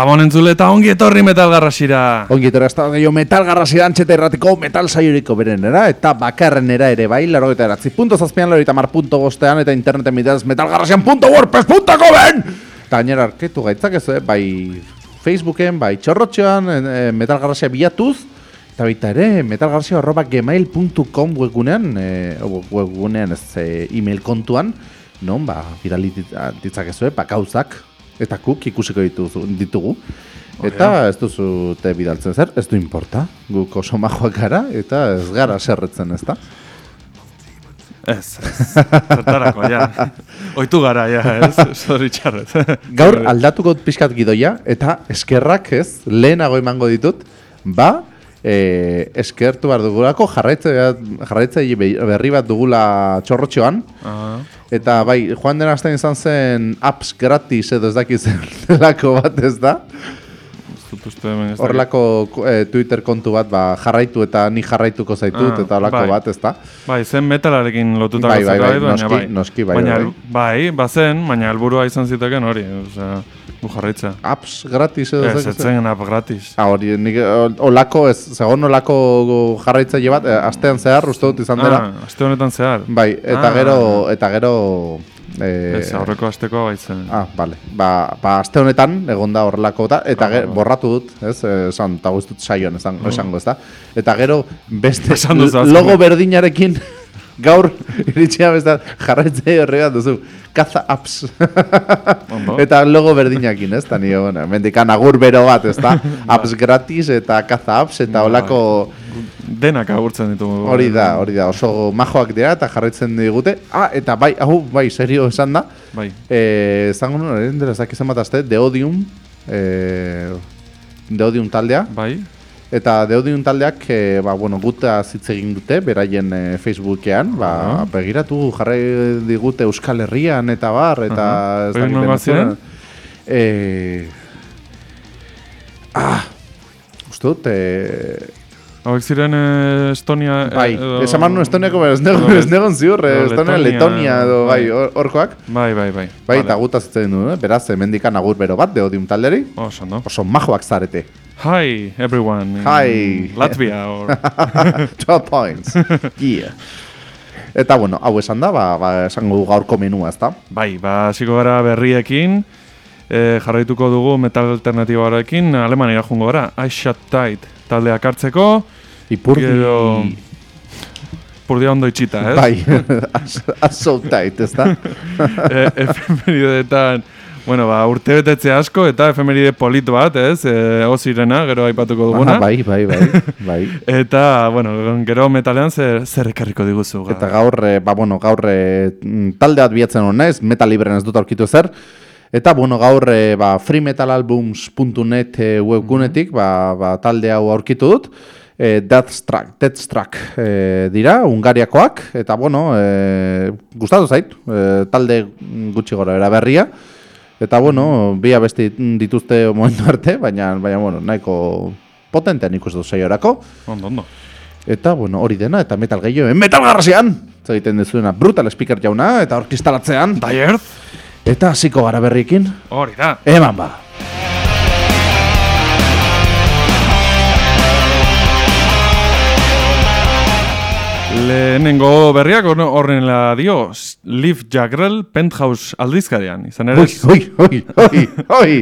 Gabon entzule eta ongi etorri metal garrasira. Ongi etorri hasta gehiago metal garrasi antxeta erratiko metal saioriko berenera eta bakarrenera ere bai, laro eta eratzi punto zazpian, laro eta mar punto bostean eta interneten mitaz metalgarrasian punto wordpress.co ben! Eta gainera arketu gaitzak ez, eh, bai Facebooken, bai txorrotxean, e, metalgarrasia bilatuz, eta baita ere, metalgarrasia arroba gmail.com webgunean, e, webgunean ez e, email kontuan, non, ba, viralititzak ez, eh, bakauzak, eta kuk ikusiko dituzu, ditugu. Eta ez duzu te bidaltzen zer, ez du importa, guk oso majoak gara, eta ez gara serretzen ez da. Ez, ez, zertarako, ja. Oitu gara, ja, ez, sorry txarret. Gaur aldatuko pixkat gidoia, eta eskerrak ez, lehenago emango ditut, ba, e, eskertu behar dugulako, jarraitze berri bat dugula txorrotxoan, Eta bai, joan den astean izan zen apps gratis edo ez dakiz delako bat ez da. Horrelako eh, Twitter kontu bat ba, jarraitu eta ni jarraituko zaitut ah, eta horrelako bai. bat ez da. Bai, zen metalarekin lotutako bai, bai, bai, noski, bai. noski, bai, baina, bai. Bai, bazen, baina helburua izan ziteken hori. Osea, Bu jarraitza. Apps gratis edo ez? Ez zen app gratis. Ah, hori, nik olako, ez, segon olako jarraitza bat, eh, astean zehar, uste dut izan dela. Ah, aste honetan zehar. Bai, eta ah, gero, eta gero... Eh, ez, aurreko asteko baitzen. Ah, bale. Ba, ba aste honetan, egon da horrelako eta, eta ah, borratu dut, ez, esan, eta guztut saioan esan, mm. esango, ez da. Eta gero, beste logo berdinarekin, gaur, iritsia beste, jarraitzea horregat duzu kaza apps. eta logo berdinakin, ez? Tani, bueno, mendikan agur bero bat, ez da? apps gratis eta kaza apps eta olako... Denak agurtzen ditu. Hori da, hori da, oso majoak dira eta jarraitzen digute. Ah, eta bai, hau, bai, serio esan da. Bai. Eh, zango nuen, dira, zaki zen bat azte, Deodium, eh, Deodium taldea. Bai. Eta deudin taldeak, e, ba, bueno, guta zitz egin dute, beraien e, Facebookean, ba, uh -huh. begiratu jarrai digute Euskal Herrian eta bar, eta... Uh -huh. ez ziren? E... Ah, uste dut, e... Hauek ziren Estonia... Bai, edo... esan manu Estoniako, ez negon ziur, Estonia, Letonia, edo, bai, orkoak. Bai, bai, bai. Bai, eta vale. guta zitzen du, beraz, mendikan agur bero bat, deodium talderi. Oso, no? Oso majoak zarete. Hi, everyone. Hi. Latvia. Or... 12 points. yeah. Eta bueno, hau esan da, ba, ba esango du gaurko menua, ezta? Bai, ba, hasiko gara berriekin, e, jarraituko dugu metal alternatiboarekin, Alemania jungo gara, I Shut Tight taldeak hartzeko. Ipurdi... Gero... Ipurdi ondo itxita, ez? Bai, Shut Tight, ezta? e, efemeridetan... Bueno, ba, urte betetze asko eta efemeride polit bat, ez? E, Ozirena, gero aipatuko duguna. Ah, bai, bai, bai, bai. eta, bueno, gero metalean zer, zer ekarriko diguzu. Ga. Eta gaur, eh, ba, bueno, gaur eh, talde bat biatzen hona ez, metal libren ez dut aurkitu zer. Eta, bueno, gaur, eh, ba, freemetalalbums.net webgunetik, ba, ba, talde hau aurkitu dut. E, Deathstruck, Deathstruck e, dira, Ungariakoak, eta, bueno, e, gustatu zait, e, talde gutxi gora era. Eta bueno, bi abesti dituzte momentu arte, baina baina bueno, nahiko potentean ikusten dut saiorako. Ondo, ondo. Eta bueno, hori dena eta metal gehiago, metal garrasian. Zaiten dezuena brutal speaker jauna eta orkistalatzean. Die Eta hasiko gara berriekin. Hori da. Eman ba. Lehenengo berriak horren la dio, Liv Jagrel Penthouse aldizkarian, izan ere? Oi, oi, oi, oi,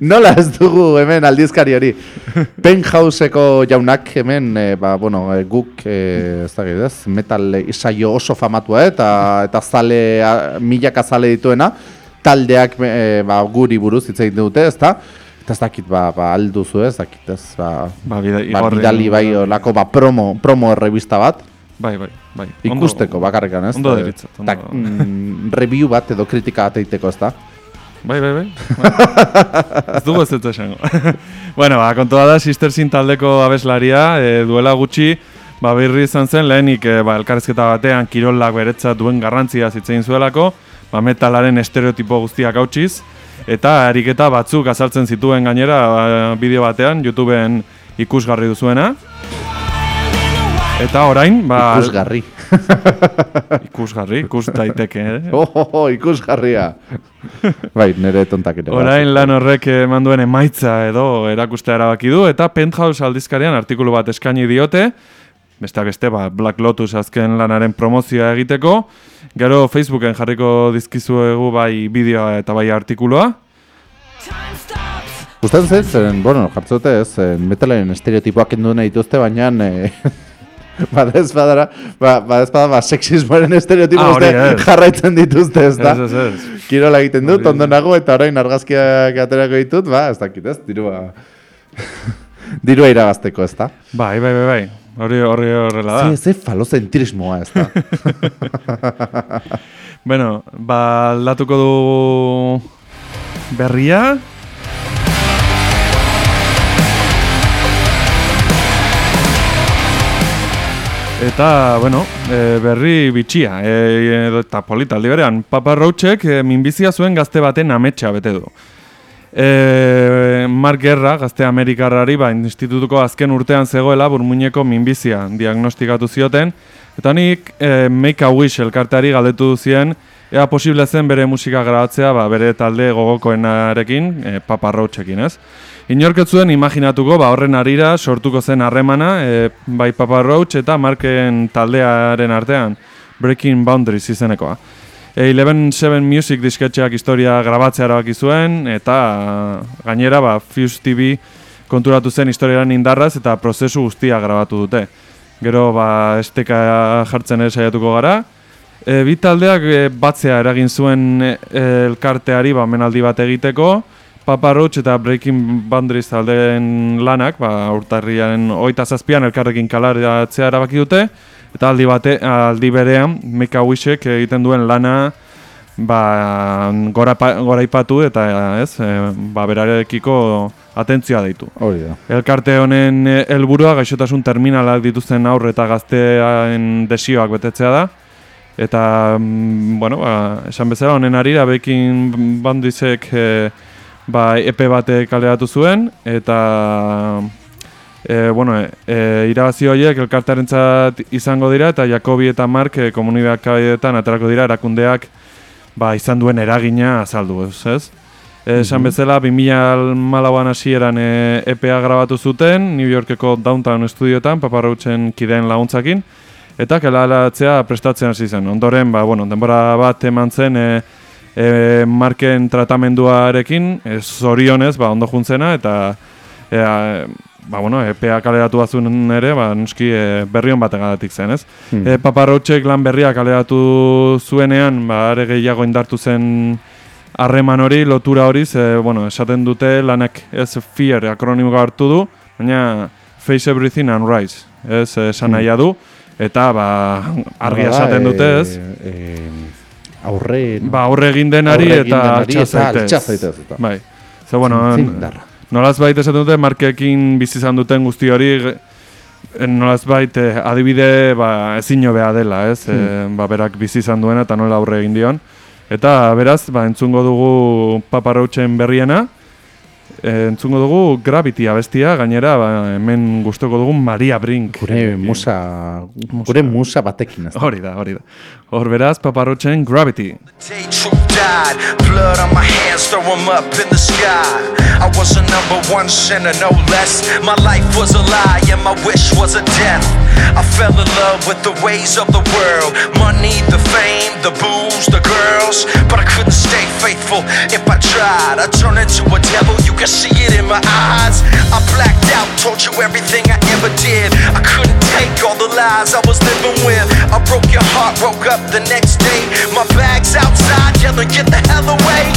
nola ez dugu hemen aldizkari hori. Penthouseko jaunak hemen, e, ba, bueno, e, guk, e, ez da ez, metal isaio oso famatua, eta eta zale, milaka zale dituena, taldeak e, ba, guri buruz hitz egiten dute, ez da? Eta ez dakit, ba, ba alduzu ez, dakit ez, ba, ba, bida, ba bidali bai, olako, ba, promo, promo revista bat. Bai, bai, bai. Ikusteko bakarrekan, ez? Ondo deritzat. Tak, mm, review bat edo kritika bat egiteko, ez da? Bai, bai, bai. ez dugu ez dut esango. bueno, ba, kontua da, Sister Sin taldeko abeslaria, e, duela gutxi, ba, birri izan zen, lehenik, e, ba, elkarrezketa batean, kirolak beretzat duen garrantzia zitzein zuelako, ba, metalaren estereotipo guztiak hautsiz, eta ariketa batzuk azaltzen zituen gainera, ba, bideo batean, YouTubeen ikusgarri duzuena. Eta orain, ba... Ikusgarri. Ikusgarri, ikus daiteke, eh? Oh, oh, oh, ikusgarria. bai, nire tontak ere. Orain lan horrek eman duen emaitza edo erakustea erabaki du, eta Penthouse aldizkarian artikulu bat eskaini diote, besteak beste, ba, Black Lotus azken lanaren promozioa egiteko, gero Facebooken jarriko dizkizuegu bai bideoa eta bai artikuloa, Gustatzen zen, bueno, jartzote ez, metalen estereotipoak endu nahi dituzte, baina e, badez badara, ba, badez badara, ba, sexismoaren estereotipo Ah, uste ez. jarraitzen dituzte, ez da? Ez, ez, ez. Kirola egiten dut, ondo nago, eta orain argazkiak aterako ditut, ba, ez dakit ez, dirua... dirua irabazteko, ez da? Bai, bai, bai, bai. Hori horri horrela da. Ze, ze falozentrismoa, ez da? Bueno, ba, aldatuko du berria. Eta, bueno, e, berri bitxia, e, eta polita, aldi berean, Papa Roachek e, minbizia zuen gazte baten ametsa bete du. E, Mark Gerra, gazte Amerikarrari, ba, institutuko azken urtean zegoela burmuineko minbizia diagnostikatu zioten, eta nik e, Make a Wish elkarteari galdetu zien, ea posible zen bere musika grabatzea ba, bere talde gogokoenarekin, e, Papa Roachekin, ez? Inork ez zuen imaginatuko ba, horren arira sortuko zen harremana, e, bai Papa Roach eta Marken taldearen artean, Breaking Boundaries izenekoa. E, Eleven Seven Music disketxeak historia grabatzea erabaki zuen, eta gainera ba, Fuse TV konturatu zen historiaren indarraz eta prozesu guztia grabatu dute. Gero ba, esteka jartzen ere saiatuko gara. E, bi taldeak e, batzea eragin zuen e, elkarteari ba, menaldi bat egiteko, Papa Roach eta Breaking Boundaries taldeen lanak, ba, urtarriaren oita zazpian elkarrekin kalaratzea erabaki dute, eta aldi, bate, aldi berean Make a Wishek egiten duen lana ba, gora, goraipatu eta ez, e, ba, berarekiko atentzioa deitu. Hori da. Elkarte honen eh, helburua gaixotasun terminalak dituzten aurre eta gaztean desioak betetzea da. Eta, mm, bueno, ba, esan bezala honen arira bekin bandizek e, ba, epe bate kaleratu zuen, eta e, bueno, e, irabazi horiek elkartarentzat izango dira, eta Jakobi eta Mark e, komunikabideetan aterako dira erakundeak ba, izan duen eragina azaldu, ez? ez? Esan bezala, 2004an hasieran e, EPA grabatu zuten, New Yorkeko Downtown Studioetan, Papa Roachen kideen laguntzakin, eta kelalatzea prestatzen hasi zen. Ondoren, ba, bueno, denbora bat eman zen e, e, marken tratamenduarekin, e, zorionez, ba, ondo juntzena, eta e, ba, bueno, EPA kaleratu bazun ere, ba, nuski e, berrion bategatik zen, ez? Hmm. E, Papa Roachek lan berria kaleratu zuenean, ba, are gehiago indartu zen harreman hori, lotura hori, ze, bueno, esaten dute lanak ez fear akronimoa hartu du, baina face everything and rise, ez esan nahia du, eta ba, argi esaten dute, ez? E, e, aurre... Ba, aurre egin denari Aurre egin eta denari altxa eta. Bai. Ze, bueno, nolaz baita esaten dute, markekin bizi izan duten guzti hori, eh, nolaz bait adibide ba, ezin hobea dela, ez? Eh, ba, berak bizi izan duena eta nola aurre egin dion. Eta beraz, ba, entzungo dugu Papa Roachen berriena, e, entzungo dugu Gravity abestia, gainera ba, hemen gustoko dugu Maria Brink. Gure musa, gure musa batekin ez. Hori da, hori da. Hor beraz, Papa Roachen Gravity. Died, blood on my hands, throw 'em up in the sky. I was a number one sinner, no less. My life was a lie, and my wish was a death. I fell in love with the ways of the world money, the fame, the booze, the girls. But I couldn't stay faithful if I tried. I turned into a devil, you can see it in my eyes. I blacked out, told you everything I ever did. I couldn't take all the lies I was living with. I broke your heart, woke up the next day. My bag's outside, yelling, get the hell away.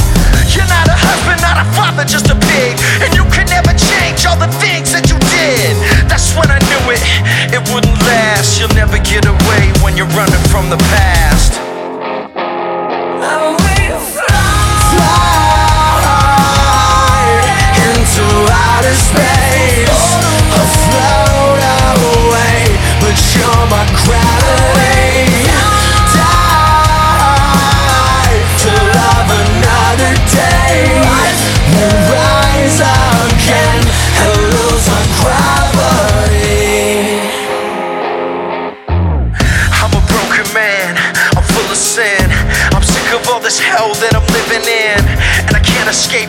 You're not a husband, not a father, just a pig. And you can never change all the things that you did. That's when I knew it, it wouldn't last. You'll never get away when you're running from the past. into outer space. I float away, but you're my gravity.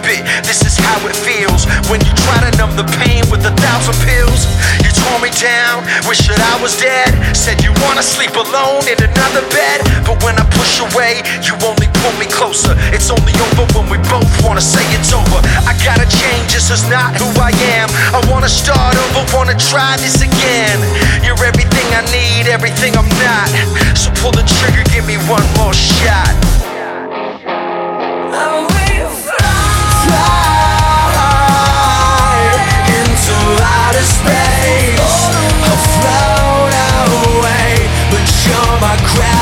This is how it feels when you try to numb the pain with a thousand pills. You tore me down, wish that I was dead. Said you wanna sleep alone in another bed, but when I push away, you only pull me closer. It's only over when we both wanna say it's over. I gotta change, this is not who I am. I wanna start over, wanna try this again. You're everything I need, everything I'm not. So pull the trigger, give me one more shot. into crowd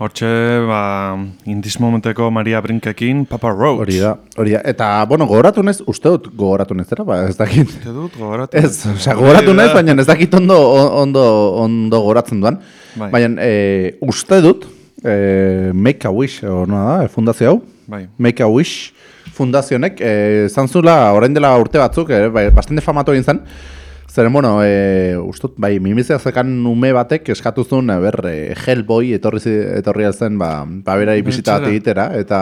Hortxe, ba, indiz momenteko Maria Brinkekin, Papa Roach. Hori da, hori da. Eta, bueno, gogoratu nez, uste dut gogoratu nez, ba, ez dakit. Uste dut, gogoratu. Ez, osea, gogoratu nez, baina ez dakit ondo, ondo, ondo gogoratzen duan. Bai. Baina, e, uste dut, e, Make a Wish, o no da, e, fundazio hau? Bai. Make a Wish fundazionek, e, zantzula, orain dela urte batzuk, e, bai, bastante famatu egin zen, Zeren, bueno, e, ustut, bai, mimizia zekan ume batek eskatu zuen, ber, e, Hellboy etorri, etorri zen, ba, ba berari bisita bat egitera, eta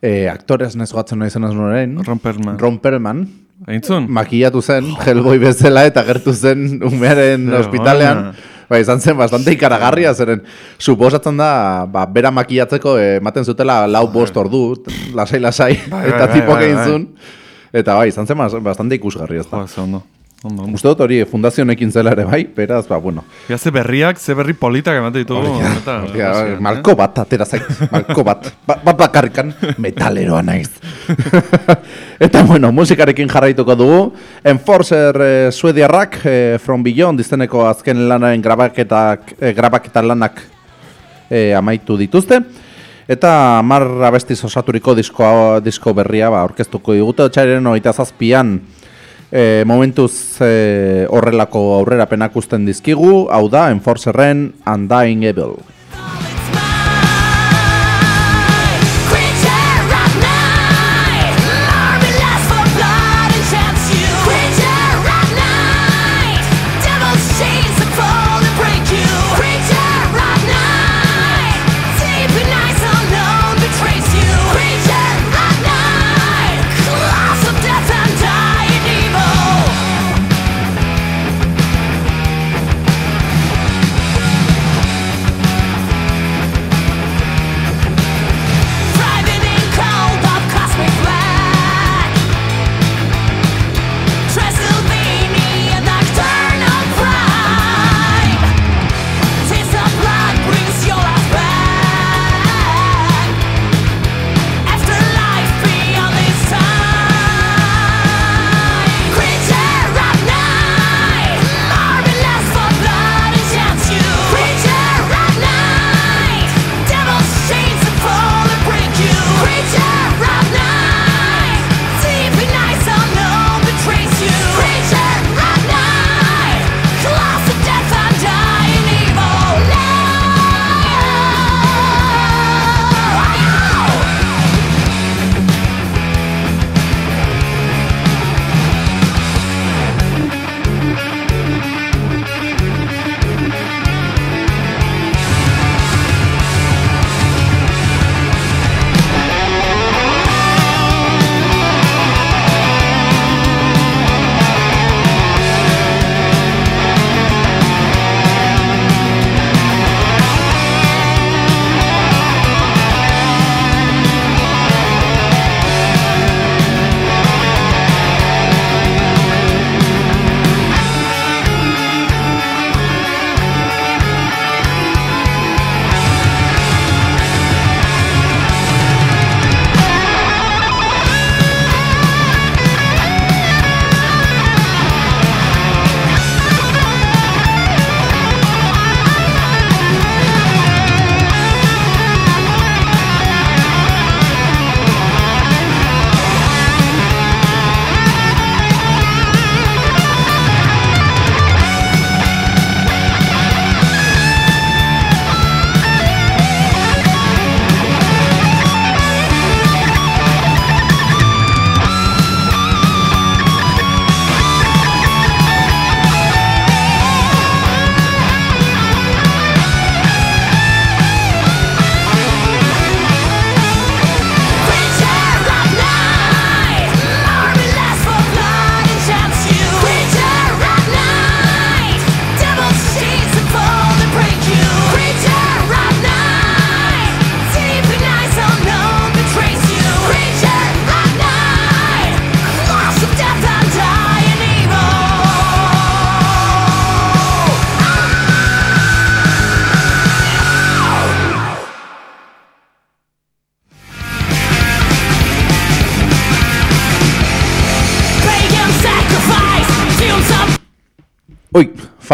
e, aktorez nezogatzen nahi zen noren, Perlman. Ron Perlman, Eintzun? makillatu zen, Hellboy bezala, eta gertu zen umearen Ja, ospitalean, ona. Bai, izan zen bastante ikaragarria, zeren suposatzen da, ba, bera makillatzeko eh, ematen zutela lau bost ordu, lasai-lasai, Bai, eta bai, tipok bai, egin bai. zuen. Eta bai, izan zen bas- bastante ikusgarria ez da. Jo, ondo. Uste dut hori fundazionekin zela ere bai, beraz, ba, bueno. Ja, ze berriak, ze berri politak ematen ditugu. hostia, eh? malko bat atera zait, malko bat. Ba- Bat bakarrikan metaleroa naiz. Eta bueno, musikarekin jarraituko dugu. Enforcer eh, suediarrak eh, From Beyond izeneko azken lanaren grabaketak, eh, grabaketa lanak eh, amaitu dituzte. Eta mar abestiz osaturiko disko, disko berria ba, orkestuko digute. Otxairen oita zazpian e, momentuz e, horrelako aurrerapenak usten dizkigu. Hau da, Enforcerren Undying Evil.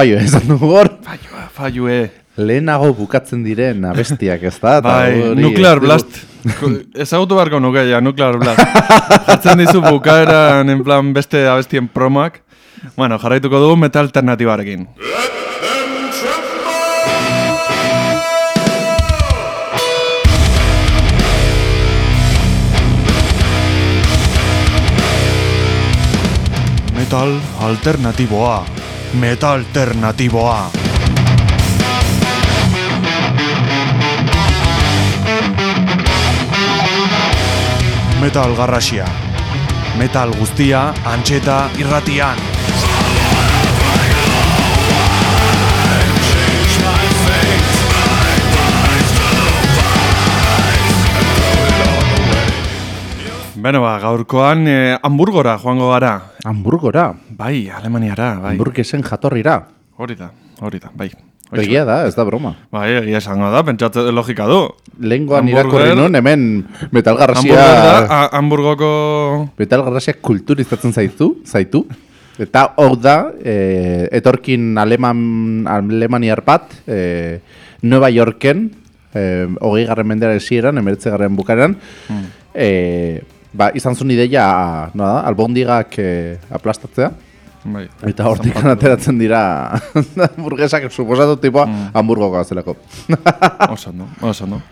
Oi, faio esan dugu hor. Faiua, faiue. Lehenago bukatzen diren abestiak ez da? Bai, hori Nuclear Blast. Ezagutu beharko nuke, ja, Nuclear Blast. Jartzen dizu bukaeran, en plan, beste abestien promak. Bueno, jarraituko dugu metal alternatibarekin. Metal alternatiboa. Metal alternatiboa. Metal garrasia. Metal guztia, antxeta irratian. Beno ba, gaurkoan eh, Hamburgora joango gara. Hamburgora, Bai, Alemaniara, bai. hamburguesen jatorrira. Hori da, hori da, bai. Egia da, ez da broma. Bai, egia esango da, pentsatze logika du. Hamburger- irakurri nun, hemen metalgarrasia... Hamburger da, Hamburgoko... Metalgarrasia kulturizatzen zaitu, zaitu. Eta hau da, e, etorkin aleman, alemaniar bat, e, Nueva Yorken, e, hogei garren mendera esieran, emeretze garren bukaeran, e, ba, izan zuen ideia, no da, albondigak e, aplastatzea. Bai. Eta hortik ateratzen dira hamburguesak suposatu tipoa hamburgokoa zelako. Oso ondo, oso ondo.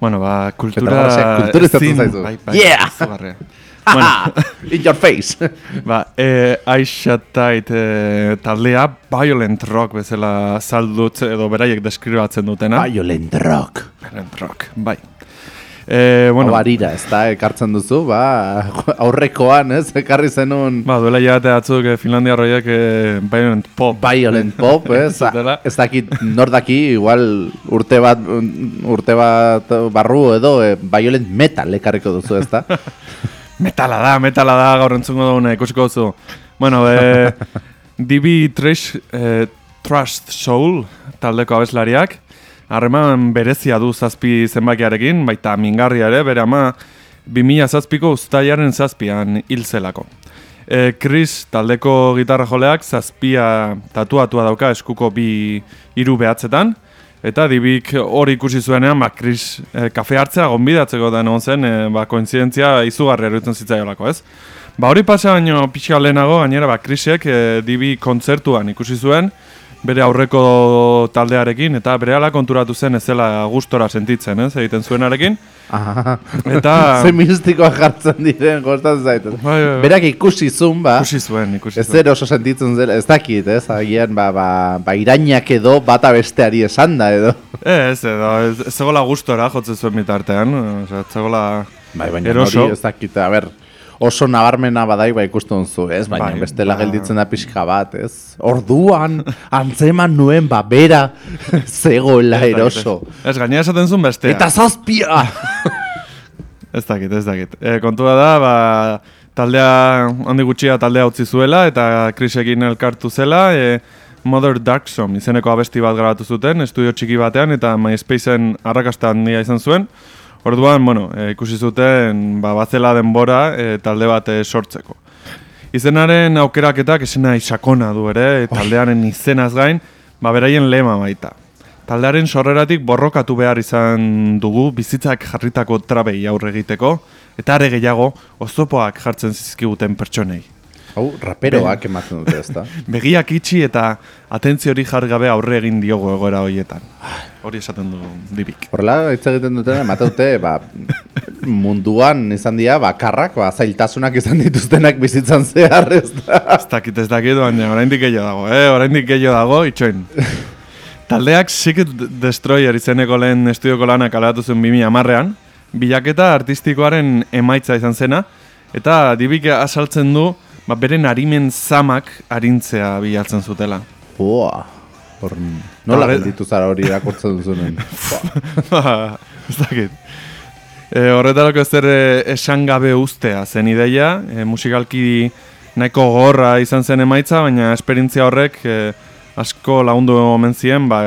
Bueno, ba, kultura... Ezin- zaizu. Bai, bai, Yeah! izugarria. bueno, In your face! ba, e, Aishatait e, taldea violent rock bezala saldut edo beraiek deskribatzen dutena. Violent rock! Violent rock, bai. E, bueno, Bueno. Abarira, ez da, ekartzen duzu, ba, aurrekoan, ez, ekarri zenun ba, duela jate atzuk e, Finlandiarroiek e, violent pop. violent pop, ez, Zutela. ez dakit nor daki, igual urte bat, urte bat barru edo, e, violent metal ekarriko duzu, ez da? Metala da, metala da, gaur entzungo duguna, ikusiko duzu. Bueno, e, DB Trash, e, Trust Soul taldeko abeslariak, harreman berezia du zazpi zenbakiarekin, baita mingarria ere, bere ama 2000 zazpiko ustaiaren zazpian hil zelako. E, Chris taldeko gitarra joleak zazpia tatuatua dauka eskuko bi hiru behatzetan, eta dibik hori ikusi zuenean, ba, Chris e, kafe hartzea gonbidatzeko da egon zen, e, ba, kointzidentzia izugarri eruditzen zitzaiolako, ez? Ba, hori pasa baino pixka lehenago, gainera, ba, Chrisek e, dibi kontzertuan ikusi zuen, bere aurreko taldearekin, eta berehala konturatu zen ez zela gustora sentitzen, ez, egiten zuenarekin. Eta... Ze mistikoa jartzen diren, gostatzen zaitu. Bai, bai, bai. Berak ikusi zuen, ba, Ikusi zuen, ikusi ez zuen. zer oso sentitzen zela, ez dakit, ez, agian, ba, ba, ba irainak edo, bata besteari esan da, edo. Ez, edo, ez, ez zegoela gustora jotzen zuen bitartean, osea, ez zegoela Bai, baina hori ez dakit, a ber, oso nabarmena badai ba ikusten duzu, ez? Baina Bai, bestela ba- gelditzen da pixka bat, ez? Orduan, antzeman nuen, ba, bera, zegoela eroso. Ez, gainera esaten zuen bestea. Eta zazpia! Ez dakit, ez dakit. E, kontua da, ba, taldea, handi gutxia taldea utzi zuela, eta Chrisekin elkartu zela, e, Mother Darksom izeneko abesti bat grabatu zuten, estudio txiki batean, eta MySpaceen arrakasta handia izan zuen. Orduan, bueno, e, ikusi zuten, ba, batzela denbora e, talde bat e, sortzeko. Izenaren aukeraketak esena isakona du ere, e, taldearen izenaz gain, ba, beraien lema baita. Taldearen sorreratik borrokatu behar izan dugu bizitzak jarritako trabei aurre egiteko, eta are gehiago oztopoak jartzen zizkiguten pertsonei. Hau, raperoak ematen dute, ez da? Begiak itxi eta atentzio hori jargabe aurre egin diogo egoera horietan. Hori esaten du dibik. Horrela, hitz egiten duten, ematen dute, ba, munduan izan dira, bakarrak, ba, zailtasunak izan dituztenak bizitzan zehar, ez da? Ez dakit, ez dakit, baina oraindik gehiago dago, eh? Oraindik gehiago dago, itxoin. Taldeak Secret Destroyer izeneko lehen estudioko lanak alatu zuen 2010an, bilaketa artistikoaren emaitza izan zena, eta dibik asaltzen du, ba, beren arimen zamak arintzea bilatzen zutela. Boa, hor, nola gelditu zara hori irakurtzen duzunen? ez dakit. E, horretarako ez ere esan gabe ustea zen ideia, e, musikalki nahiko gorra izan zen emaitza, baina esperientzia horrek e, asko lagundu omen zien, ba,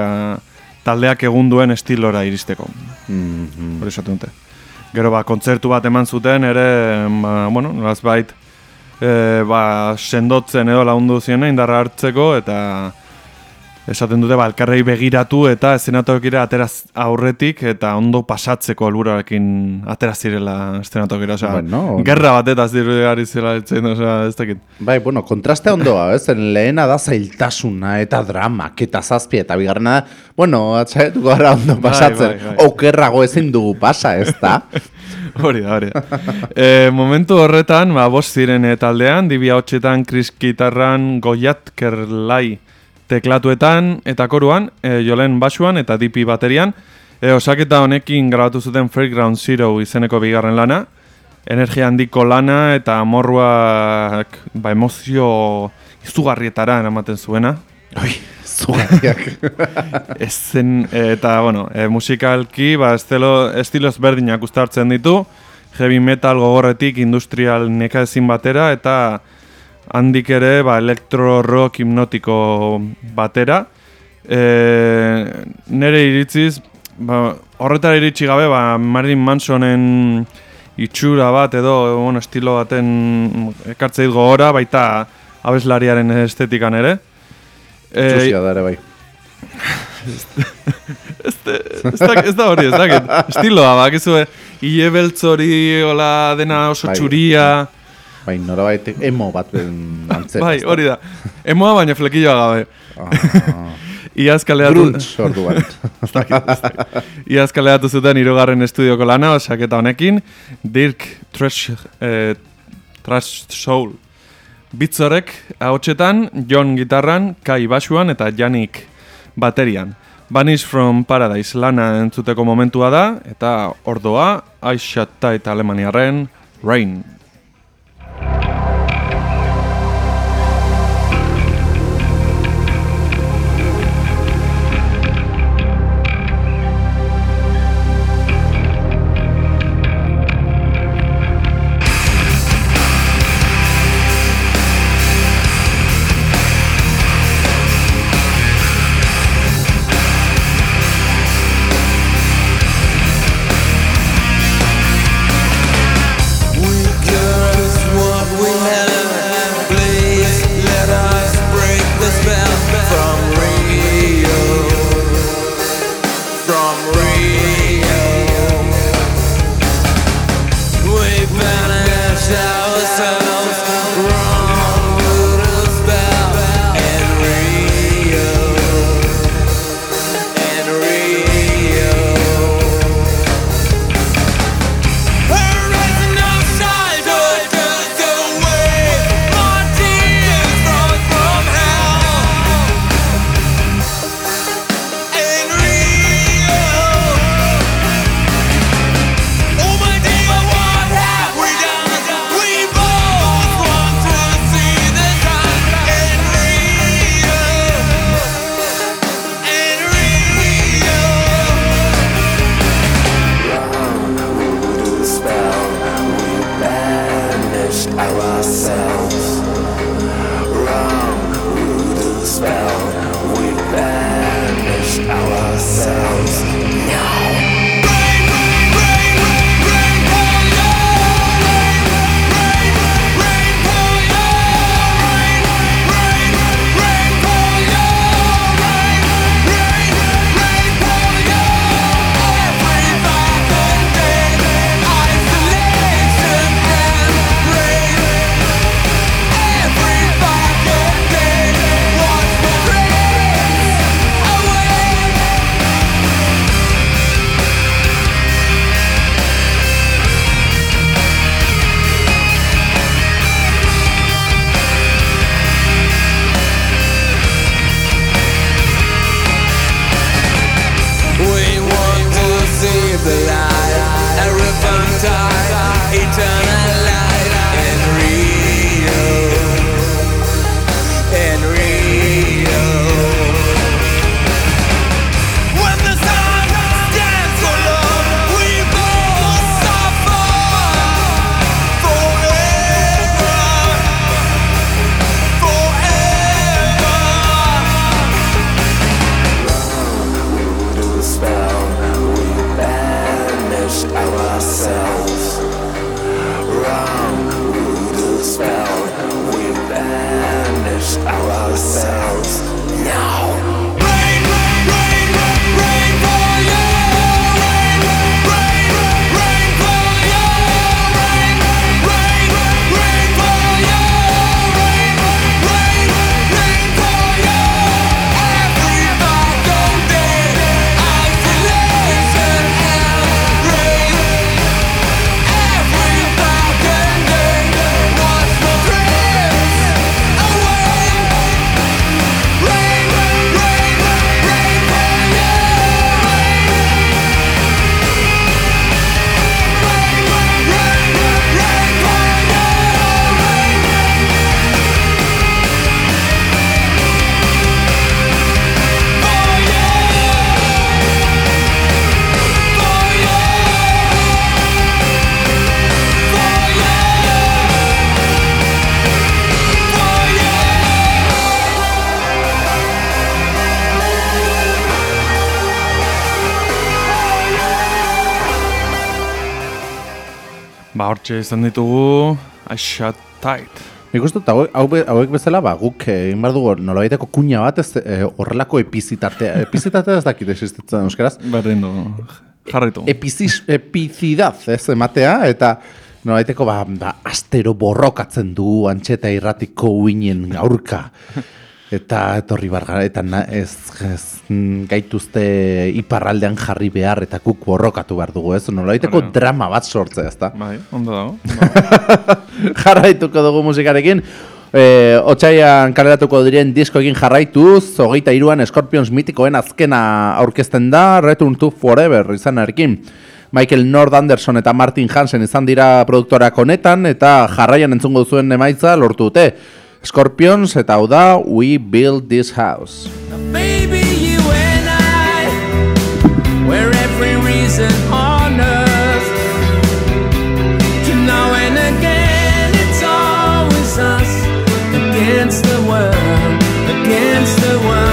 taldeak egun duen estilora iristeko. Mhm. Hori esaten dute. Gero ba, kontzertu bat eman zuten ere, ba, bueno, nolazbait, e, ba, sendotzen edo lagundu ziena indarra hartzeko, eta esaten dute ba, elkarrei begiratu eta eszenatokira ateraz aurretik eta ondo pasatzeko helburuarekin atera zirela eszenatokira. Osea, Bueno. gerra bat eta zirudegari zela etzen, osea, ez dakit. Bai, bueno, kontraste ondoa, ez? Lehena da zailtasuna eta dramak eta zazpi eta bigarrena da, bueno, atxaetuko gara ondo pasatzen. bai, bai. Okerrago ezin dugu pasa, ez da? Hori da, hori da. e, momentu horretan, ba, bost ziren eh, taldean, dibia hotxetan, Chris gitarran, Goyat Kerlai teklatuetan eta koruan, e, Jolen basuan eta dipi baterian. E, osaketa honekin grabatu zuten Fairground Zero izeneko bigarren lana. Energia handiko lana eta amorruak ba, emozio izugarrietara eramaten zuena. Oi, zugarriak. Ez zen, eta, bueno, e, musikalki, ba, estilo, estilo ezberdinak uztartzen ditu, heavy metal gogorretik industrial nekaezin batera, eta handik ere, ba, electro rock hipnotiko batera. E, nere iritziz, ba, horretara iritsi gabe, ba, Marilyn Mansonen itxura bat edo, bueno, estilo baten ekartzeit gogora, baita abeslariaren estetikan ere. E, Txusia da ere bai. Da, ez da hori, ez da, estiloa, bakizue, hile beltz hori, hola, dena oso Bai. txuria, Bai, norabait emo bat antzera. bai, hori da, emoa baina flekilloa gabe. Ah, Iaz kaleatu, Grunge ordu bat. iaz kaleatu zuten irugarren estudioko lana, osaketa honekin, Dirk Trash, eh, Trash Soul. Bitzorek, ahotsetan, John gitarran, Kai basuan eta Janik baterian. Banish from Paradise lana entzuteko momentua da, eta ordoa, Aishata eta Alemaniarren, Rain. Hortxe izan ditugu, I shot tight. Nik uste dut, hauek, bezala, ba, guk eh, egin behar dugu nolabaiteko kuña bat, ez eh, horrelako epizitatea. Epizitatea ez dakit existitzen euskeraz. Berdin du, jarritu. Epizis, epizidad, ez, ematea, eta nolabaiteko, ba, ba, astero borrokatzen du antxeta irratiko uinen aurka. Eta etorri bargara, eta na, ez, ez gaituzte iparraldean jarri behar, eta guk borrokatu behar dugu, ez? Nolabaiteko Bueno. drama bat sortzea, ez da? Bai, ondo dago. Ba, jarraituko dugu musikarekin. E, Otsaian kaleratuko diren diskoekin jarraituz, hogeita iruan Scorpions mitikoen azkena aurkezten da, Return to Forever izanarekin. Michael Nord Anderson eta Martin Hansen izan dira produktorak honetan, eta jarraian entzungo zuen emaitza lortu dute. Scorpions eta hau da We Build This House. You and I, every reason on earth. Against the world, against the world.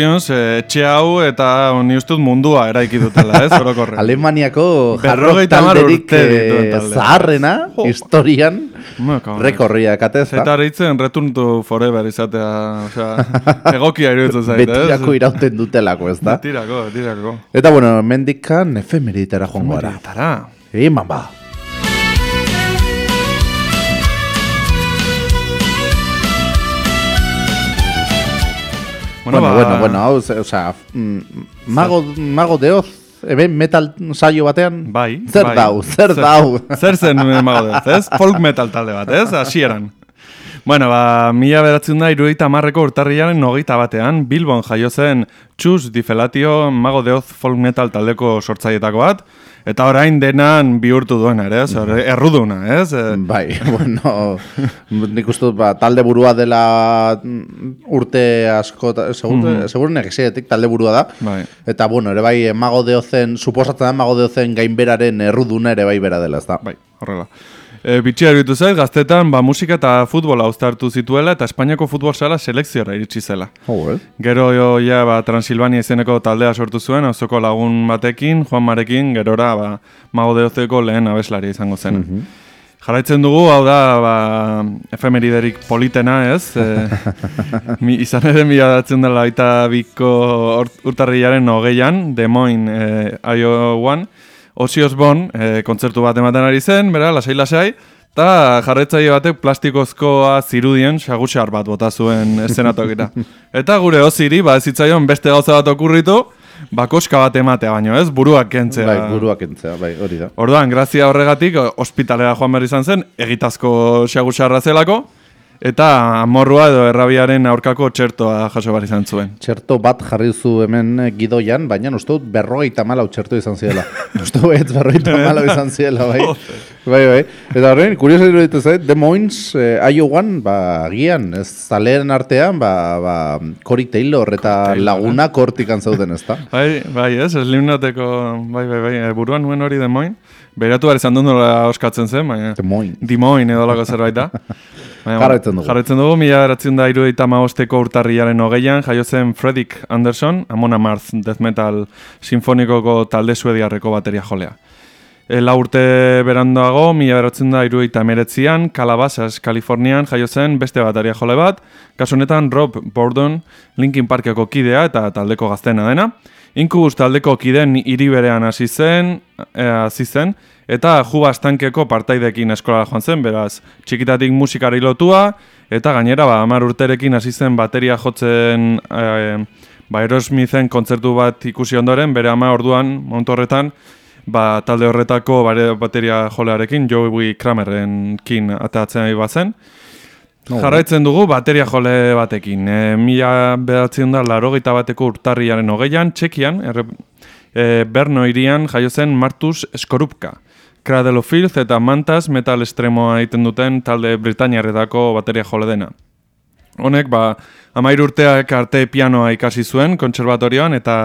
Scorpions, eh, etxe hau eta ni uste dut mundua eraiki dutela, ez, orokorren. Alemaniako jarrok talderik taldea. zaharrena, Jo. historian, rekorria katez, Eta aritzen Return to Forever izatea, osea, egokia iruditzen zait, ez? betirako irauten dutelako, ez da? Betirako, betirako. Eta bueno, mendikan efemeritara joango gara. Tara. Eman ba. Bueno, ba- bueno, bueno, hau, osea, mm, mago, mago de Oz, eben metal saio batean? Bai. Zer bai. dau, zer dau. Zer zen emago dut, ez? Folk metal talde bat, ez? Hasieran. Bueno, ba, mila beratzen da irudita marreko urtarriaren hogeita batean, Bilbon jaio zen Txus Difelatio Mago de Oz folk metal taldeko sortzaietako bat, eta orain denan bihurtu duena, ere, ez? Hor, Erruduna, ez? Eh, Bai, bueno, nik uste ba, talde burua dela mm, urte asko, segur, segur negesetik talde burua da. Bai. Eta, bueno, ere bai, eh, mago de ozen, suposatzen da mago de ozen gainberaren erruduna ere bai bera dela, ez da. Bai, horrela. E, bitxia eruditu zait, gaztetan, ba, musika eta futbola uztartu zituela, eta Espainiako futbol sala selekziora iritsi zela. Oh, eh? Gero jo, ja, ba, Transilvania izeneko taldea sortu zuen, auzoko lagun batekin, Juan Marekin, gerora, ba, mago deozeko lehen abeslaria izango zen. Jarraitzen dugu, hau da, ba, efemeriderik politena, ez? E, mi, izan ere mila datzen dela eta biko urtarrilaren hogeian, Des Moines, e, Iowan, Ozzy Osbourne e, kontzertu bat ematen ari zen, bera, lasai-lasai, eta jarretzaile batek plastikozkoa zirudien xagutxar bat bota zuen eszenatokira. eta gure Oziri, ba, ez zitzaion beste gauza bat okurritu, bakoska bat ematea baino, ez? Buruak kentzea. Bai, buruak entzea, bai, hori da. Orduan, grazia horregatik, ospitalera joan behar izan zen, egitazko xagutxarra zelako, eta amorrua edo errabiaren aurkako txertoa jaso behar izan zuen. Txerto bat jarri duzu hemen eh, gidoian, baina uste dut berrogeita malau txerto izan ziela. uste dut ez berrogeita malau izan ziela, bai. bai, bai. Eta horrein, kurioso iruditu zait, Des Moines, eh, Iowan, ba, agian, ez zaleen artean, ba, ba, Cory Taylor eta lagunak hortikan zauden ez da. Bai, bai, ez, Slipknoteko, bai, bai, bai, e, buruan nuen hori demoin. Beratu behar izan nola oskatzen zen, baina... Des Moines. Dimoin edo lako zerbait da. Baina, Jarraitzen dugu. Jarraitzen dugu, mila beratzen da irudita maosteko urtarriaren hogeian, jaio zen Fredrik Anderson, Amon Amarth death metal sinfonikoko talde suediarreko bateria jolea. E, la urte berandoago, mila beratzen da irudita meretzian, Calabasas, Kalifornian jaio zen beste bateria jole bat, kasu honetan Rob Bordon, Linkin Parkeko kidea eta taldeko gaztena dena. Inkubus taldeko kideen hiri berean hasi zen, e, hasi zen, eta Juba Estankeko partaidekin eskolara joan zen, beraz, txikitatik musikari lotua, eta gainera, ba, amar urterekin hasi zen bateria jotzen, e, ba, Aerosmithen kontzertu bat ikusi ondoren, bere ama orduan, momentu horretan, ba, talde horretako bare, bateria jolearekin, Joey Kramerrenkin atatzen ari bazen. Jarraitzen dugu bateria jole batekin. E, mila behatzen da larogeita bateko urtarriaren hogeian, Txekian, erre, e, Berno irian jaio zen Martus Skorupka. Cradle of Filth eta Mantas metal estremoa egiten duten talde Britainiarretako bateria jole dena. Honek, ba, amair urteak arte pianoa ikasi zuen kontserbatorioan eta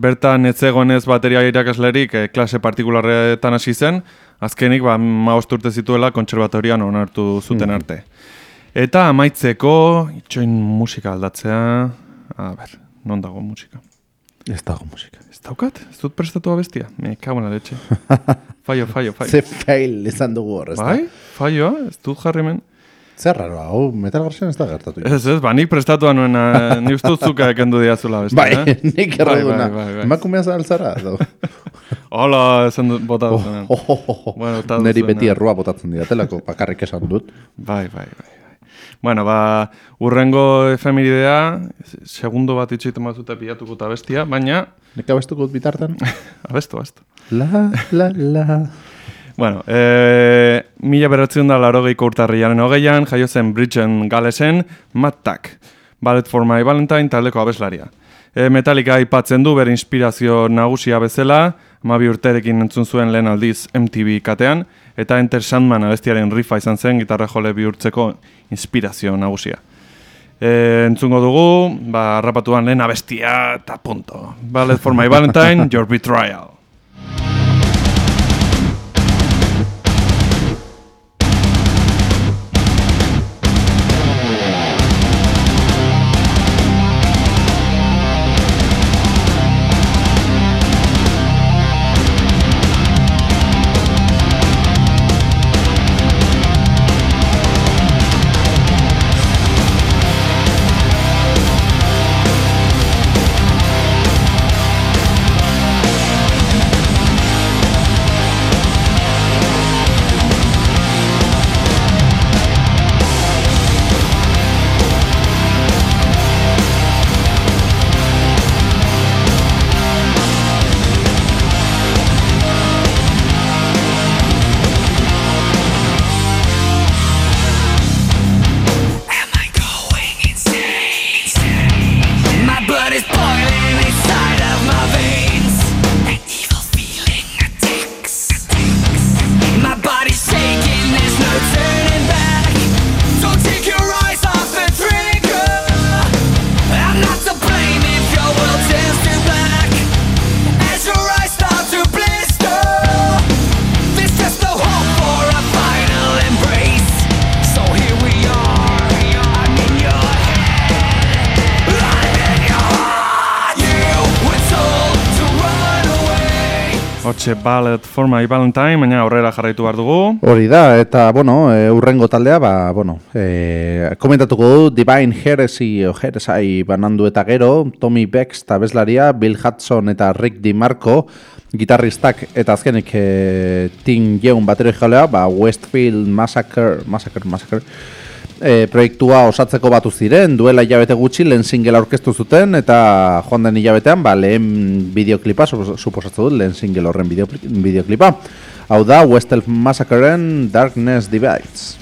bertan ez zegoenez bateria irakaslerik e, klase partikularretan hasi zen, azkenik, ba, maost urte zituela kontserbatorioan onartu zuten arte. Eta amaitzeko, itxoin musika aldatzea, a ber, non dago musika? Ez dago musika. Daukat? Ez dut prestatu abestia? Me cago en la leche. Fallo, fallo, fallo. Ze fail izan dugu hor, ez da? Bai? Falloa? Ez dut jarri men? Zer raro, hau metal garzen ez da gertatu. Ez, ez, ba, nik prestatua nuen, uh, ni uste dut zuka ekendu diazula abestia. Bai, eh? nik Bai, erraduna. bai, bai, bai. Emakumea. Hola, esan dut bota Oh, duzunean. oh, oh, oh, oh. Bueno, Neri beti errua botatzen didatelako, bakarrik esan dut. Bai, bai, bai. Bueno, ba, urrengo efemeridea, segundo bat itxeiten batzuta pilatuko eta bestia, baina, Nik abestuko dut bitartan? abestu, abestu. La, la, la. Bueno, e, mila beratzen da larogeiko urtarriaren hogeian, jaio zen Bridgen Galesen, Matt Tack, Ballet for My Valentine taldeko abeslaria. E, Metallica aipatzen du bere inspirazio nagusia bezala, mabi urterekin entzun zuen lehen aldiz MTV katean, eta Enter Sandman abestiaren rifa izan zen gitarra jole bihurtzeko inspirazio nagusia. E, entzungo dugu, ba, rapatuan lehen abestia eta punto. Ballet for My Valentine, Your Betrayal. Ballet for my Valentine, baina aurrera jarraitu behar dugu. Hori da, eta, bueno, e, urrengo taldea, ba, bueno, e, komentatuko du, Divine Heresy, o Heresai banandu eta gero, Tommy Bex eta Beslaria, Bill Hudson eta Rick DiMarco, gitarristak eta azkenik e, Tim Yeun bateroi jalea, ba, Westfield Massacre, Massacre, Massacre, e, proiektua osatzeko batu ziren, duela hilabete gutxi lehen singela aurkeztu zuten, eta joan den hilabetean, ba, lehen bideoklipa, suposatzu dut, lehen singela horren bideoklipa. Hau da, West Elf Massacreen Darkness Divides.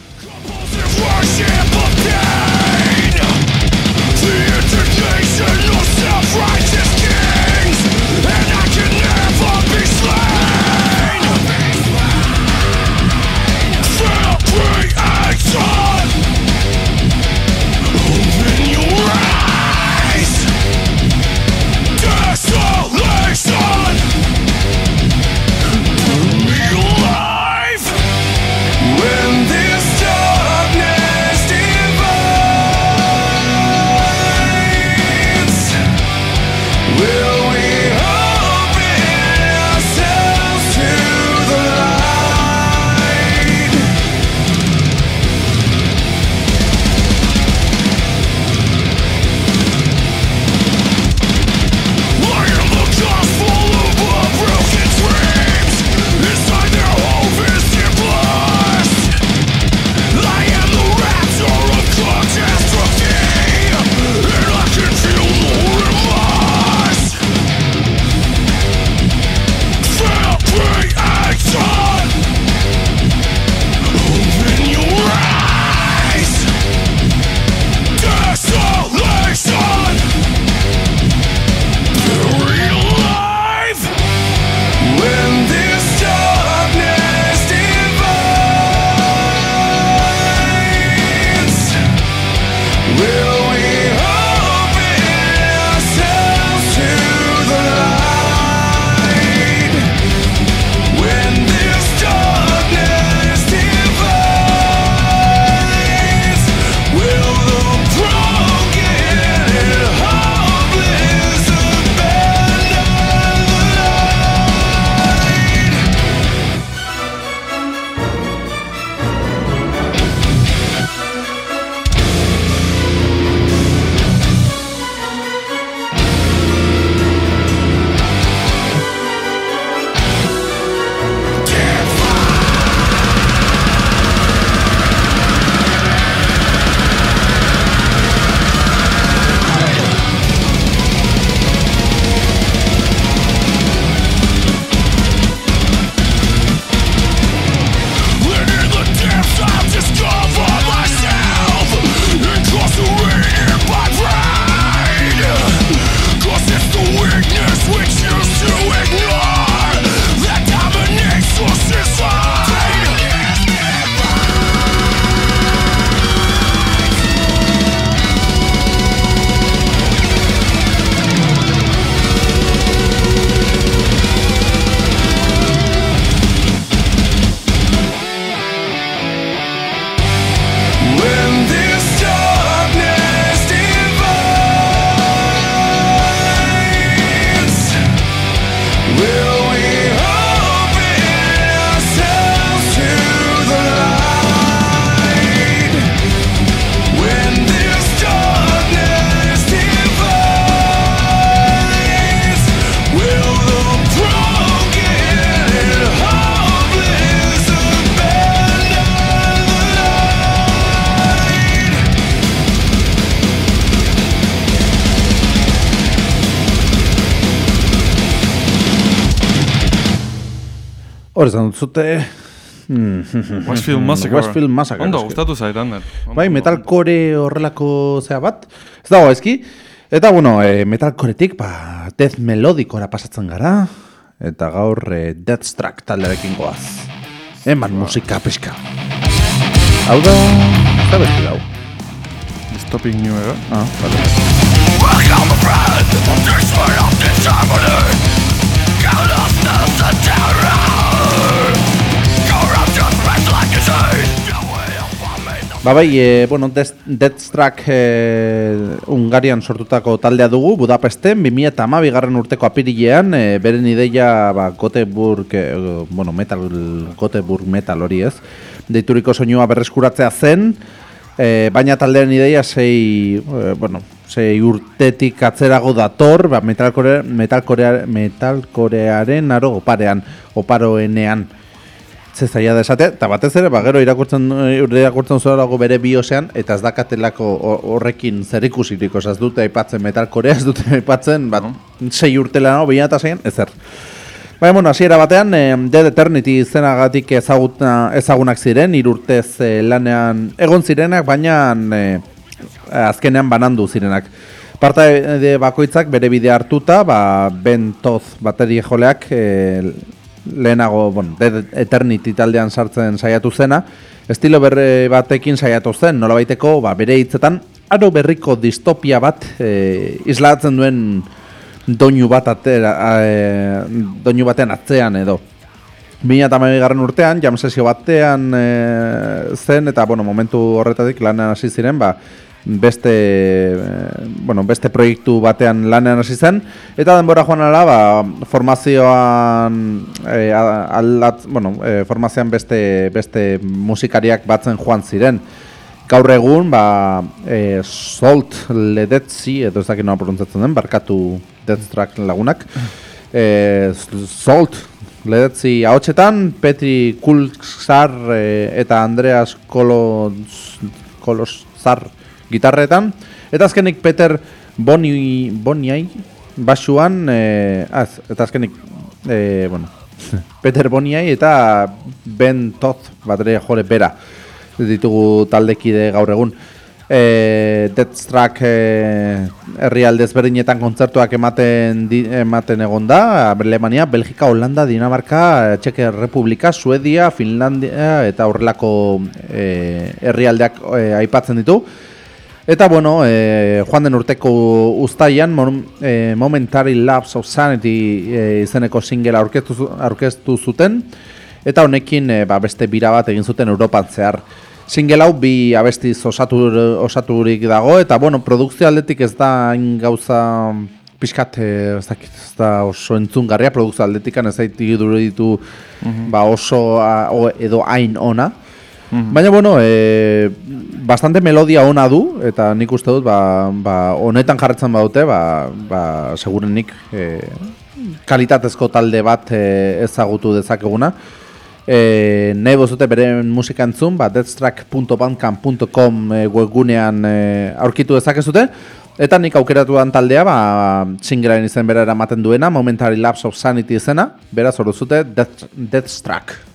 Hor izan dut zute... Hmm. Westfield hmm, Massacre. Westfield Massacre. Ondo, gustatu zait, eh. Bai, metalcore horrelako zea bat. Ez dago, ezki. Eta, bueno, eh, e, metalkoretik, ba, death melodikora pasatzen gara. Eta gaur e, death track talderekin goaz. Eman musika pixka. Hau da, eta beste dau. Stopping New Era. Ah, vale. Welcome, friend, this way of disharmony. Ba bai, e, bueno, Death- Deathstruck e, Ungarian sortutako taldea dugu, Budapesten, 2008 garren urteko apirilean, e, beren ideia ba, Göteborg, e, bueno, metal, Göteborg metal hori ez, deituriko soinua berreskuratzea zen, e, baina taldearen ideia sei, e, bueno, sei urtetik atzerago dator, ba, metalkore, metalkorea, metalkorearen aro oparean, oparoenean, ze zaila da esate, eta batez ere, ba, gero irakurtzen, irakurtzen zuelago bere biosean, eta ez dakatelako ho- horrekin zer ikusirik, oza, ez dute aipatzen metalkorea, ez dute aipatzen, bat, sei urtela no, bila eta zeian, ezer. Baina, bueno, hasiera batean, eh, Dead Eternity izenagatik ezagutna, ezagunak ziren, irurtez eh, lanean egon zirenak, baina eh, azkenean banandu zirenak. Parta de bakoitzak bere bide hartuta, ba, Ben Toth baterie joleak eh, lehenago, bueno, Dead Eternity taldean sartzen saiatu zena, estilo berre batekin saiatu zen, nolabaiteko, ba, bere hitzetan, aro berriko distopia bat eh, islatzen duen doinu bat atera, e, doinu batean atzean edo. 2008 garren urtean, jam sesio batean e, zen, eta bueno, momentu horretatik lanean hasi ziren, ba, beste, e, bueno, beste proiektu batean lanean hasi zen, eta denbora joan ala, ba, formazioan, e, aldat, bueno, e, formazioan beste, beste musikariak batzen joan ziren. Gaur egun, ba, e, Salt Ledetzi, edo ez dakit nola pronuntzatzen den, barkatu Deathstruck lagunak. E, Salt Ledetzi ahotsetan, Petri Kulzar e, eta Andreas Kolos, Kolosar gitarretan. Eta azkenik Peter Boni, Boniai basuan, e, az, eta azkenik, e, bueno, Peter Boniai eta Ben Toth bateria jole bera ditugu taldekide gaur egun. E, Deathstruck e, herrialde ezberdinetan kontzertuak ematen di, ematen egon da, Alemania, Belgika, Holanda, Dinamarka, Txeke Republika, Suedia, Finlandia eta horrelako e, herrialdeak e, aipatzen ditu. Eta bueno, e, joan den urteko uztaian mon, e, Momentary Lapse of Sanity e, izeneko singela aurkeztu, aurkeztu zuten eta honekin e, ba, beste bira bat egin zuten Europan zehar. Single hau bi abestiz osatu, osaturik dago eta bueno, produkzio aldetik ez da gauza pixkat eh, ez, dakit, ez da oso entzungarria produkzio aldetikan ez zaitik ditu ba, oso a, o, edo hain ona. Baina, bueno, e, bastante melodia ona du, eta nik uste dut, ba, ba, honetan jarretzen badute, ba, ba, segurenik e, kalitatezko talde bat e, ezagutu dezakeguna. E, nahi bozute bere musika entzun, ba, deathstrack.bandcamp.com e, webgunean e, aurkitu dezakezute, eta nik aukeratu taldea, ba, singlearen izen bera eramaten duena, Momentary Lapse of Sanity izena, beraz hor duzute Death, Deathstruck.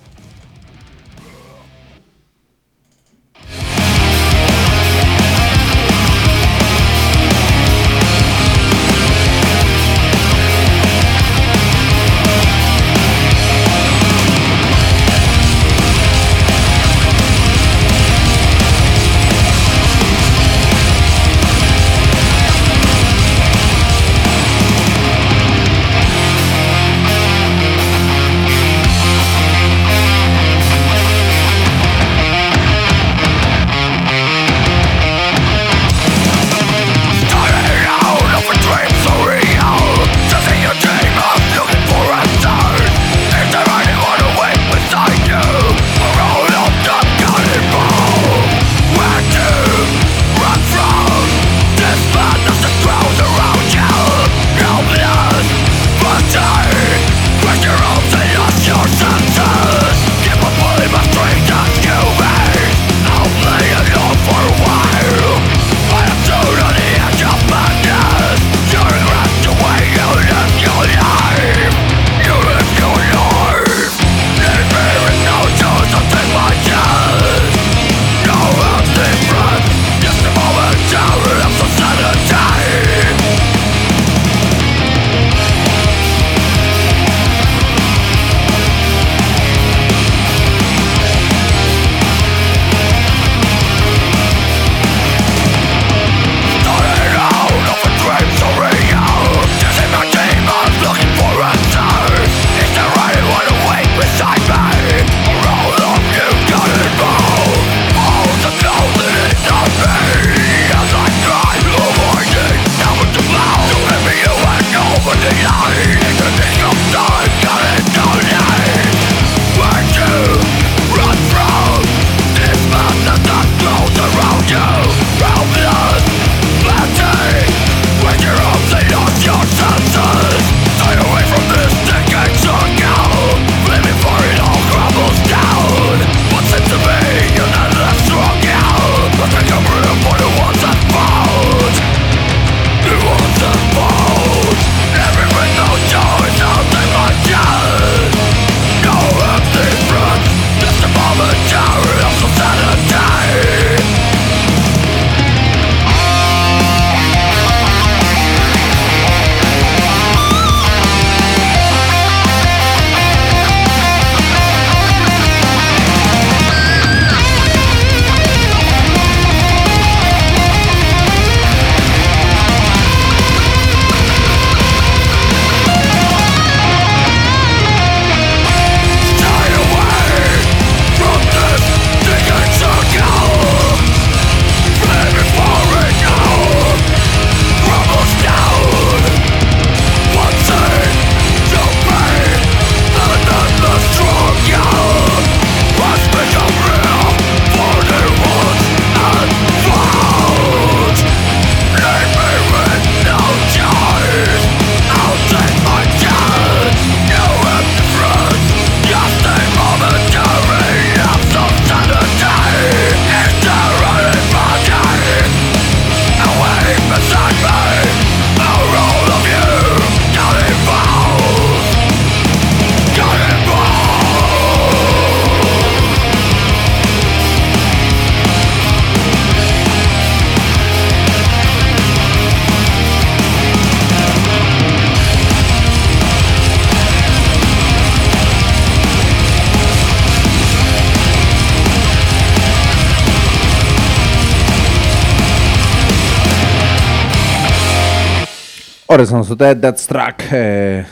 Hor esan zute, Deathstruck e,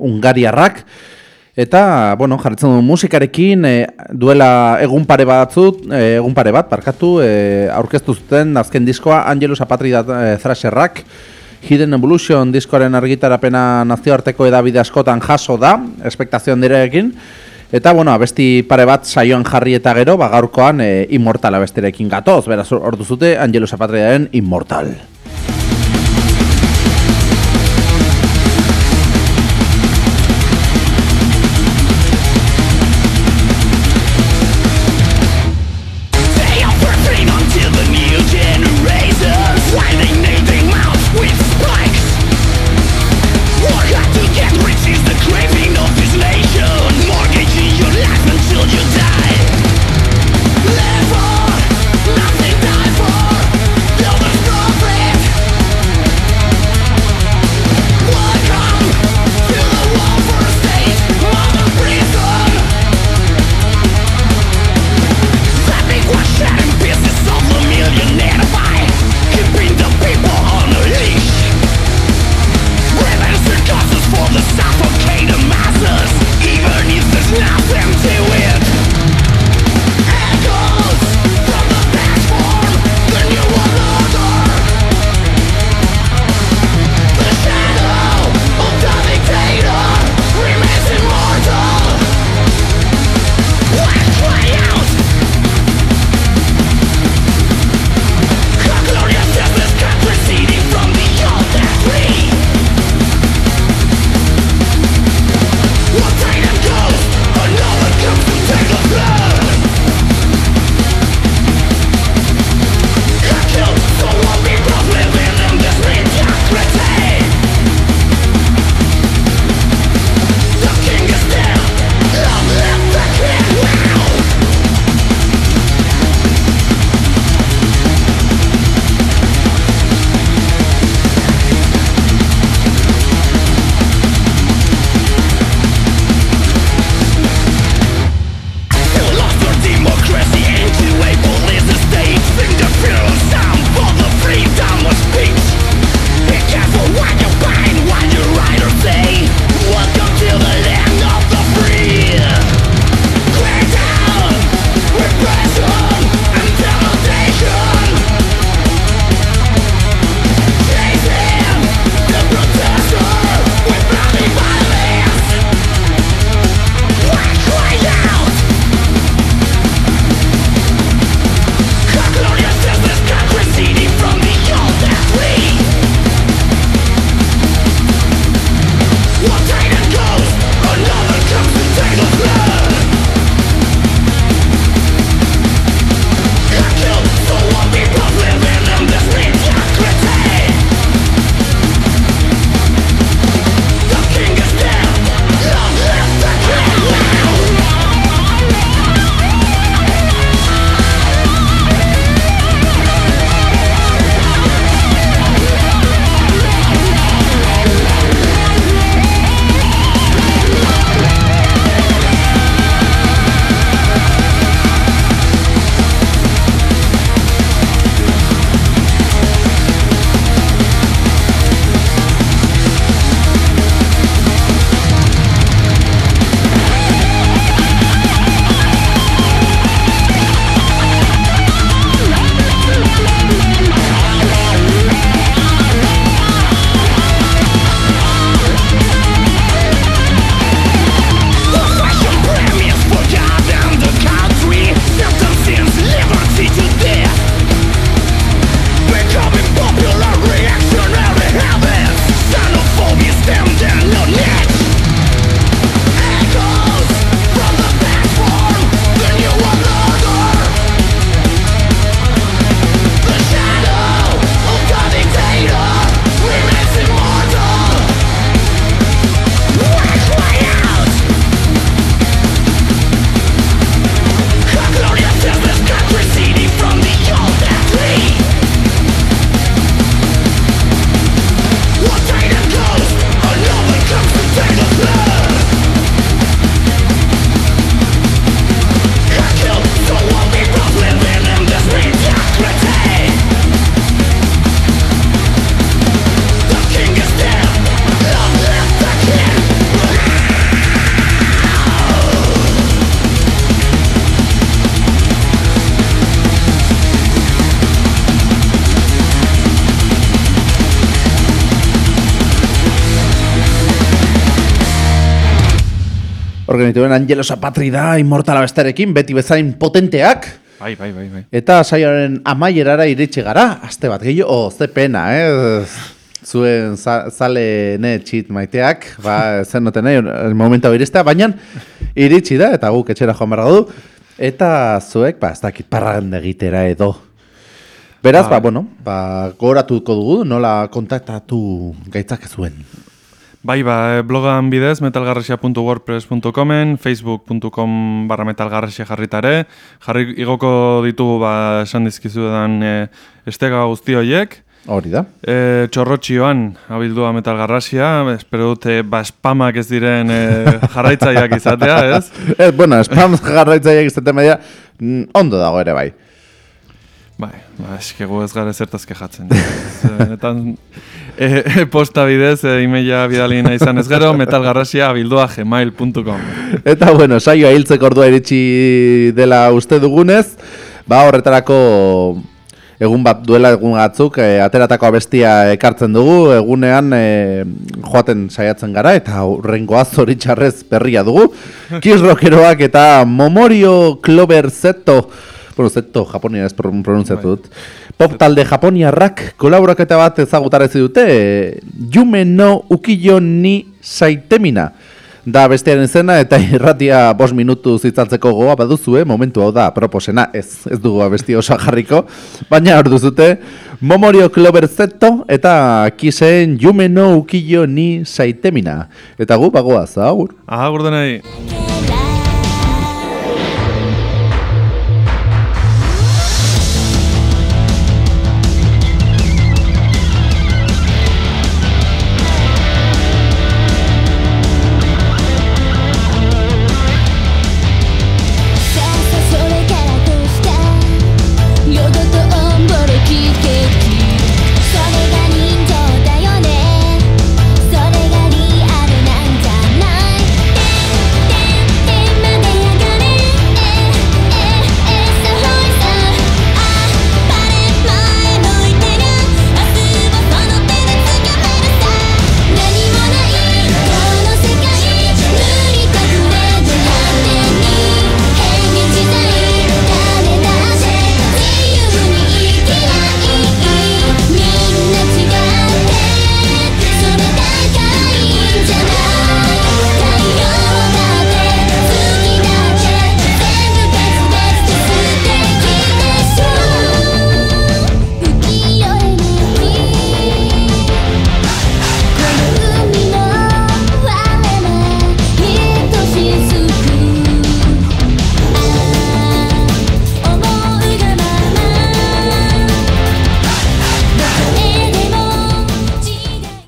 Ungariarrak. Eta, bueno, jarritzen du musikarekin, e, duela egun pare batzut, e, egun pare bat, barkatu, e, aurkeztu zuten azken diskoa Angelus Apatria e, Thrasherrak. Hidden Evolution diskoaren argitarapena nazioarteko edabide askotan jaso da, espektazioan direkin. Eta, bueno, abesti pare bat saioan jarri eta gero, ba, gaurkoan e, Immortal abestirekin gatoz, beraz, ordu zute, Angelus Apatriaren Immortal. Organituen Angelosa Patrida, Immortala bestarekin, beti bezain potenteak. Bai, bai, bai, bai. Eta saioaren amaierara iritsi gara, aste bat gehiago, oh, ze pena, eh? Zuen za, zale ne txit maiteak, ba, zen noten nahi, el momento iristea, baina iritsi da, eta guk etxera joan behar du, eta zuek, ba, ez dakit parran egitera edo. Beraz, ba, Ba. bueno, ba, goratuko dugu, nola kontaktatu gaitzak zuen. Bai, ba, eh, blogan bidez, metalgarrasia.wordpress.comen, facebook.com barra metalgarrasia jarritare, jarri igoko ditugu, ba, esan dizkizu edan e, estega guzti horiek, Hori da. e, txorrotxioan abildua metalgarrasia, espero dute, ba, spamak ez diren e, jarraitzaileak izatea, ez? Ez, bueno, spam jarraitzaileak izaten media, mm, ondo dago ere bai. Bai, ba, eskegu ez gara zertaz kejatzen. Benetan, e, e, posta bidez, e, emaila bidali izan ez gero, metalgarrasia abildua gmail.com. Eta bueno, saioa hiltzeko ordua iritsi dela uste dugunez, ba horretarako egun bat duela egun batzuk e, ateratako abestia ekartzen dugu, egunean e, joaten saiatzen gara eta horrengoa zoritxarrez berria dugu. Kiss Rockeroak eta Momorio Clover Zeto, bueno, Zeto Japonia ez pron- pronunziatu dut. Pop talde Japoniarrak kolaboraketa bat ezagutarezi dute, Yume no Ukiyo ni Saitemina da bestearen izena eta irratia bost minutu zitzaltzeko goa baduzue, momentu hau da proposena, ez, ez dugu abesti osoa jarriko, baina hor duzute, Momorio Clover Zeto eta Kisen Yume no Ukiyo ni Saitemina. Eta gu bagoaz, agur. Agur denei.